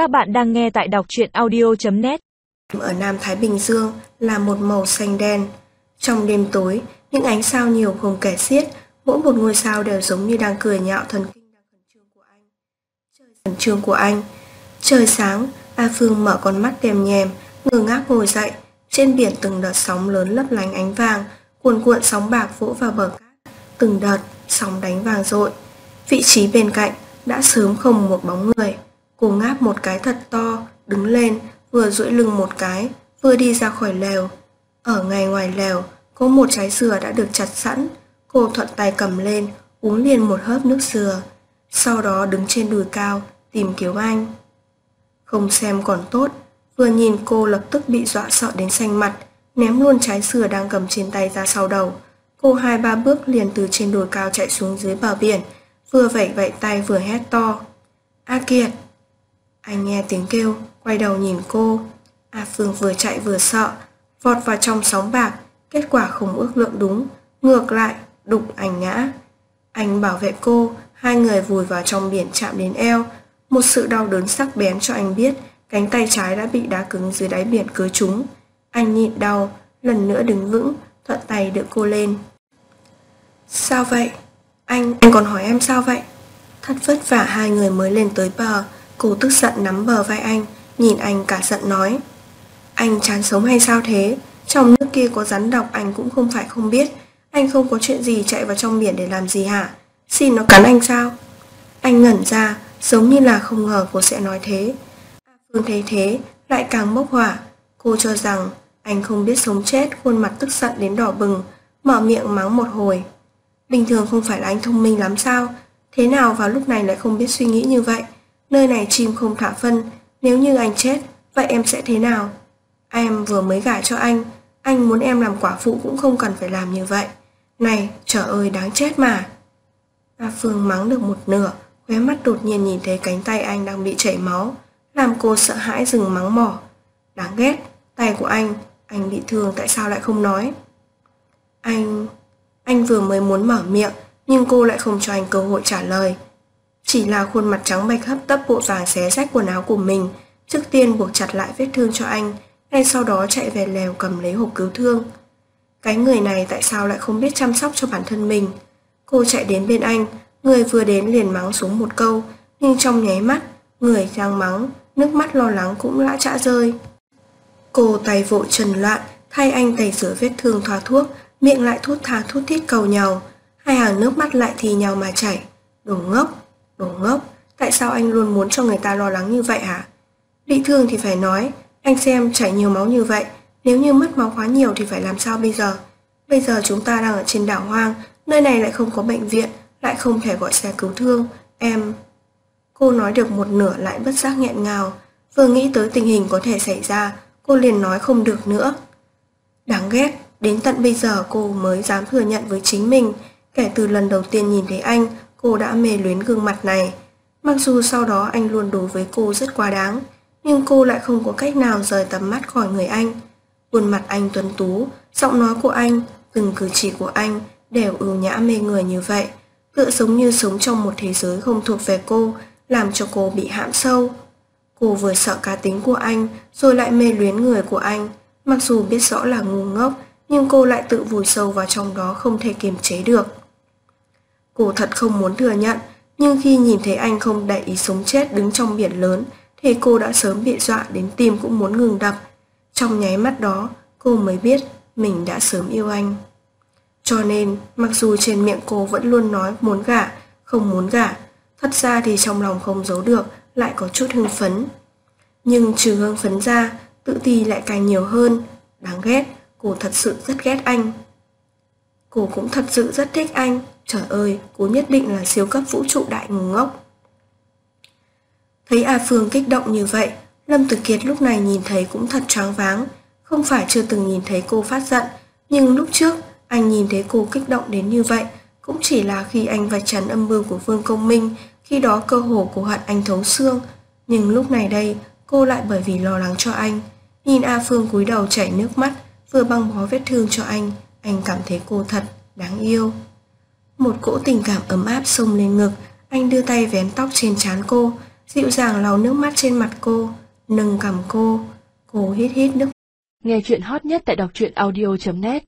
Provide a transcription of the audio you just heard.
Các bạn đang nghe tại đọc truyện audio.net Ở Nam Thái Bình Dương là một màu xanh đen. Trong đêm tối, những ánh sao nhiều không kẻ xiết, mỗi một ngôi sao đều giống như đang cười nhạo thần kinh đang khẩn trương của anh. Trời khẩn trương của anh. Trời sáng, A Phương mở con mắt đèm nhèm, ngơ ngác ngồi dậy. Trên biển từng đợt sóng lớn lấp lánh ánh vàng, cuồn cuộn sóng bạc vỗ vào bờ cát. Từng đợt, sóng đánh vàng rội. Vị trí bên cạnh đã sớm không một bóng người. Cô ngáp một cái thật to, đứng lên, vừa duỗi lưng một cái, vừa đi ra khỏi lều. Ở ngay ngoài lều, có một trái dừa đã được chặt sẵn. Cô thuận tay cầm lên, uống liền một hớp nước dừa. Sau đó đứng trên đùi cao, tìm kiếm anh. Không xem còn tốt, vừa nhìn cô lập tức bị dọa sợ đến xanh mặt, ném luôn trái dừa đang cầm trên tay ra sau đầu. Cô hai ba bước liền từ trên đồi cao chạy xuống dưới bờ biển, vừa vẫy vẫy tay vừa hét to. A Kiệt! Anh nghe tiếng kêu, quay đầu nhìn cô. A Phương vừa chạy vừa sợ, vọt vào trong sóng bạc, kết quả không ước lượng đúng, ngược lại, đụng anh ngã. Anh bảo vệ cô, hai người vùi vào trong biển chạm đến eo, một sự đau đớn sắc bén cho anh biết cánh tay trái đã bị đá cứng dưới đáy biển cứa trúng. Anh nhịn đau, lần nữa đứng vững, thuận tay đỡ cô lên. Sao vậy? Anh, anh còn hỏi em sao vậy? Thật vất vả hai người mới lên tới bờ, cô tức giận nắm bờ vai anh, nhìn anh cả giận nói. Anh chán sống hay sao thế? Trong nước kia có rắn độc anh cũng không phải không biết. Anh không có chuyện gì chạy vào trong biển để làm gì hả? Xin nó cắn anh sao? Anh ngẩn ra, giống như là không ngờ cô sẽ nói thế. A Phương thấy thế, lại càng bốc hỏa. Cô cho rằng anh không biết sống chết, khuôn mặt tức giận đến đỏ bừng, mở miệng mắng một hồi. Bình thường không phải là anh thông minh lắm sao? Thế nào vào lúc này lại không biết suy nghĩ như vậy? Nơi này chim không thả phân, nếu như anh chết, vậy em sẽ thế nào? Em vừa mới gả cho anh, anh muốn em làm quả phụ cũng không cần phải làm như vậy. Này, trời ơi đáng chết mà. A Phương mắng được một nửa, khóe mắt đột nhiên nhìn thấy cánh tay anh đang bị chảy máu, làm cô sợ hãi dừng mắng mỏ. Đáng ghét, tay của anh, anh bị thương tại sao lại không nói? Anh... Anh vừa mới muốn mở miệng, nhưng cô lại không cho anh cơ hội trả lời. Chỉ là khuôn mặt trắng bệch hấp tấp bộ vàng xé rách quần áo của mình, trước tiên buộc chặt lại vết thương cho anh, ngay sau đó chạy về lèo cầm lấy hộp cứu thương. Cái người này tại sao lại không biết chăm sóc cho bản thân mình? Cô chạy đến bên anh, người vừa đến liền mắng xuống một câu, nhưng trong nháy mắt, người đang mắng, nước mắt lo lắng cũng đã chã rơi. Cô tay vội trần loạn, thay anh tẩy rửa vết thương thoa thuốc, miệng lại thút tha thút thít cầu nhau, hai hàng nước mắt lại thì nhau mà chảy. Đồ ngốc, đồ ngốc, tại sao anh luôn muốn cho người ta lo lắng như vậy hả? Bị thương thì phải nói, anh xem chảy nhiều máu như vậy, nếu như mất máu quá nhiều thì phải làm sao bây giờ? Bây giờ chúng ta đang ở trên đảo hoang, nơi này lại không có bệnh viện, lại không thể gọi xe cứu thương, em... Cô nói được một nửa lại bất giác nghẹn ngào, vừa nghĩ tới tình hình có thể xảy ra, cô liền nói không được nữa. Đáng ghét, đến tận bây giờ cô mới dám thừa nhận với chính mình, kể từ lần đầu tiên nhìn thấy anh, cô đã mê luyến gương mặt này. Mặc dù sau đó anh luôn đối với cô rất quá đáng, nhưng cô lại không có cách nào rời tầm mắt khỏi người anh. Khuôn mặt anh tuấn tú, giọng nói của anh, từng cử chỉ của anh đều ưu nhã mê người như vậy, tựa giống như sống trong một thế giới không thuộc về cô, làm cho cô bị hãm sâu. Cô vừa sợ cá tính của anh, rồi lại mê luyến người của anh. Mặc dù biết rõ là ngu ngốc, nhưng cô lại tự vùi sâu vào trong đó không thể kiềm chế được. Cô thật không muốn thừa nhận, nhưng khi nhìn thấy anh không để ý sống chết đứng trong biển lớn, thì cô đã sớm bị dọa đến tim cũng muốn ngừng đập. Trong nháy mắt đó, cô mới biết mình đã sớm yêu anh. Cho nên, mặc dù trên miệng cô vẫn luôn nói muốn gả, không muốn gả, thật ra thì trong lòng không giấu được, lại có chút hưng phấn. Nhưng trừ hưng phấn ra, tự ti lại càng nhiều hơn. Đáng ghét, cô thật sự rất ghét anh. Cô cũng thật sự rất thích anh. Trời ơi, cô nhất định là siêu cấp vũ trụ đại ngu ngốc. Thấy A Phương kích động như vậy, Lâm Tử Kiệt lúc này nhìn thấy cũng thật choáng váng. Không phải chưa từng nhìn thấy cô phát giận, nhưng lúc trước anh nhìn thấy cô kích động đến như vậy cũng chỉ là khi anh vạch trần âm mưu của Vương Công Minh, khi đó cơ hồ của hận anh thấu xương. Nhưng lúc này đây, cô lại bởi vì lo lắng cho anh. Nhìn A Phương cúi đầu chảy nước mắt, vừa băng bó vết thương cho anh, anh cảm thấy cô thật đáng yêu. Một cỗ tình cảm ấm áp xông lên ngực, anh đưa tay vén tóc trên trán cô, dịu dàng lau nước mắt trên mặt cô, nâng cằm cô. Cô hít hít nước. Nghe chuyện hot nhất tại đọc truyện audio.net